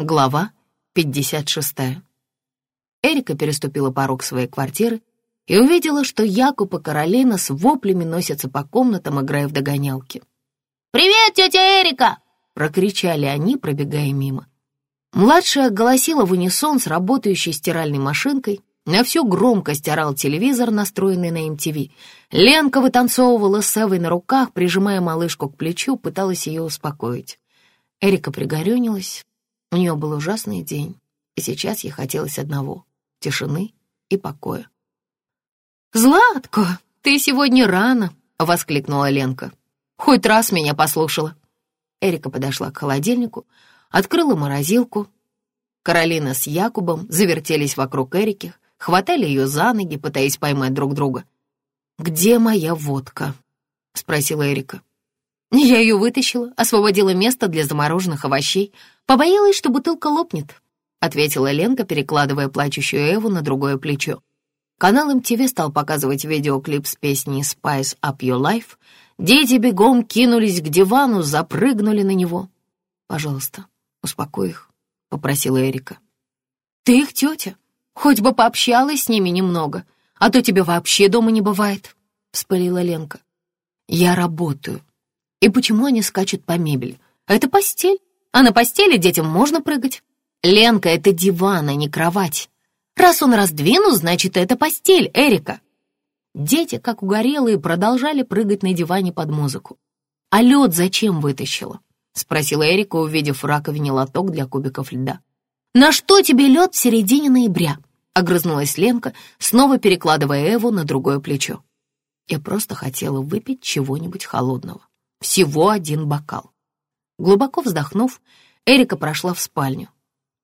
Глава 56. Эрика переступила порог своей квартиры и увидела, что Якуб и Каролина с воплями носятся по комнатам, играя в догонялки. «Привет, тетя Эрика!» — прокричали они, пробегая мимо. Младшая голосила в унисон с работающей стиральной машинкой, на всю громкость орал телевизор, настроенный на MTV. Ленка вытанцовывала с Эвой на руках, прижимая малышку к плечу, пыталась ее успокоить. Эрика пригорюнилась, у нее был ужасный день, и сейчас ей хотелось одного — тишины и покоя. «Златко, ты сегодня рано!» — воскликнула Ленка. «Хоть раз меня послушала». Эрика подошла к холодильнику, открыла морозилку. Каролина с Якубом завертелись вокруг Эрики, хватали ее за ноги, пытаясь поймать друг друга. «Где моя водка?» — спросила Эрика. Я ее вытащила, освободила место для замороженных овощей. Побоялась, что бутылка лопнет», — ответила Ленка, перекладывая плачущую Эву на другое плечо. Канал MTV стал показывать видеоклип с песней «Spice Up Your Life». Дети бегом кинулись к дивану, запрыгнули на него. «Пожалуйста, успокой их», — попросила Эрика. «Ты их тетя. Хоть бы пообщалась с ними немного, а то тебя вообще дома не бывает», — вспылила Ленка. «Я работаю. И почему они скачут по мебели? Это постель, а на постели детям можно прыгать. Ленка, это диван, а не кровать. Раз он раздвинут, значит, это постель, Эрика». Дети, как угорелые, продолжали прыгать на диване под музыку. «А лед зачем вытащила?» — спросила Эрика, увидев в раковине лоток для кубиков льда. «На что тебе лед в середине ноября?» — огрызнулась Ленка, снова перекладывая Эву на другое плечо. Я просто хотела выпить чего-нибудь холодного. Всего один бокал. Глубоко вздохнув, Эрика прошла в спальню.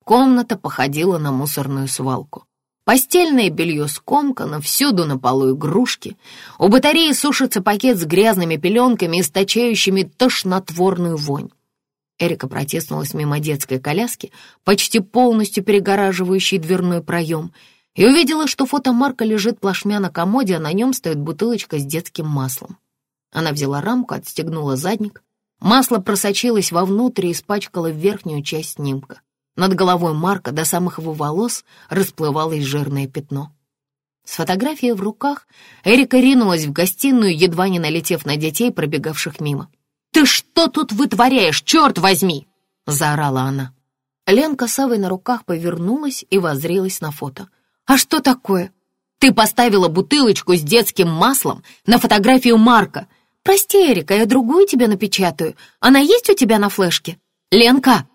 Комната походила на мусорную свалку. Постельное белье скомкано, всюду на полу игрушки. У батареи сушится пакет с грязными пеленками, источающими тошнотворную вонь. Эрика протиснулась мимо детской коляски, почти полностью перегораживающей дверной проем, и увидела, что фото Марка лежит плашмя на комоде, а на нем стоит бутылочка с детским маслом. Она взяла рамку, отстегнула задник. Масло просочилось вовнутрь и испачкало верхнюю часть снимка. Над головой Марка до самых его волос расплывалось жирное пятно. С фотографией в руках Эрика ринулась в гостиную, едва не налетев на детей, пробегавших мимо. «Ты что тут вытворяешь, черт возьми!» — заорала она. Ленка с Авой на руках повернулась и воззрелась на фото. «А что такое? Ты поставила бутылочку с детским маслом на фотографию Марка, «Прости, Эрика, я другую тебе напечатаю. Она есть у тебя на флешке?» «Ленка,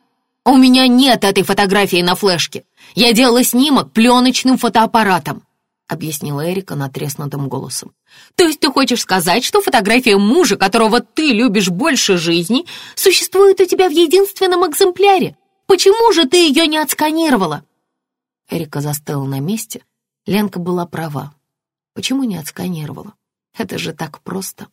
у меня нет этой фотографии на флешке. Я делала снимок пленочным фотоаппаратом», объяснила Эрика натреснутым голосом. «То есть ты хочешь сказать, что фотография мужа, которого ты любишь больше жизни, существует у тебя в единственном экземпляре? Почему же ты ее не отсканировала?» Эрика застыла на месте. Ленка была права. Почему не отсканировала? Это же так просто.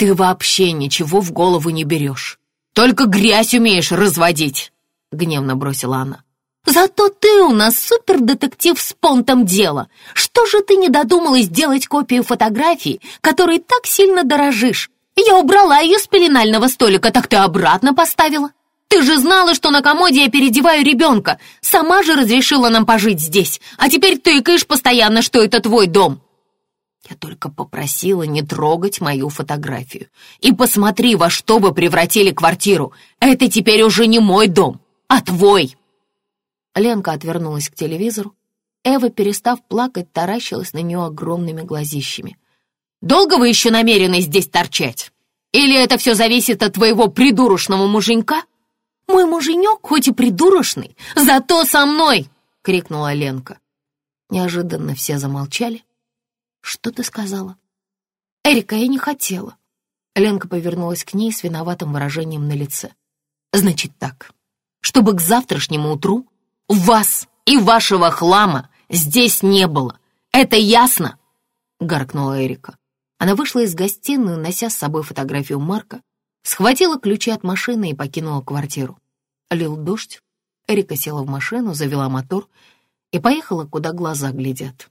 «Ты вообще ничего в голову не берешь. Только грязь умеешь разводить!» — гневно бросила она. «Зато ты у нас супердетектив с понтом дела. Что же ты не додумалась сделать копию фотографии, которой так сильно дорожишь? Я убрала ее с пеленального столика, так ты обратно поставила. Ты же знала, что на комоде я переодеваю ребенка. Сама же разрешила нам пожить здесь, а теперь тыкаешь постоянно, что это твой дом». Я только попросила не трогать мою фотографию. И посмотри, во что вы превратили квартиру. Это теперь уже не мой дом, а твой. Ленка отвернулась к телевизору. Эва, перестав плакать, таращилась на нее огромными глазищами. «Долго вы еще намерены здесь торчать? Или это все зависит от твоего придурочного муженька?» «Мой муженек хоть и придурочный, зато со мной!» — крикнула Ленка. Неожиданно все замолчали. «Что ты сказала?» «Эрика, я не хотела». Ленка повернулась к ней с виноватым выражением на лице. «Значит так, чтобы к завтрашнему утру вас и вашего хлама здесь не было. Это ясно?» — гаркнула Эрика. Она вышла из гостиной, нося с собой фотографию Марка, схватила ключи от машины и покинула квартиру. Лил дождь. Эрика села в машину, завела мотор и поехала, куда глаза глядят.